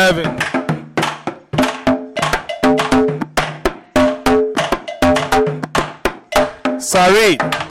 11. Sarit.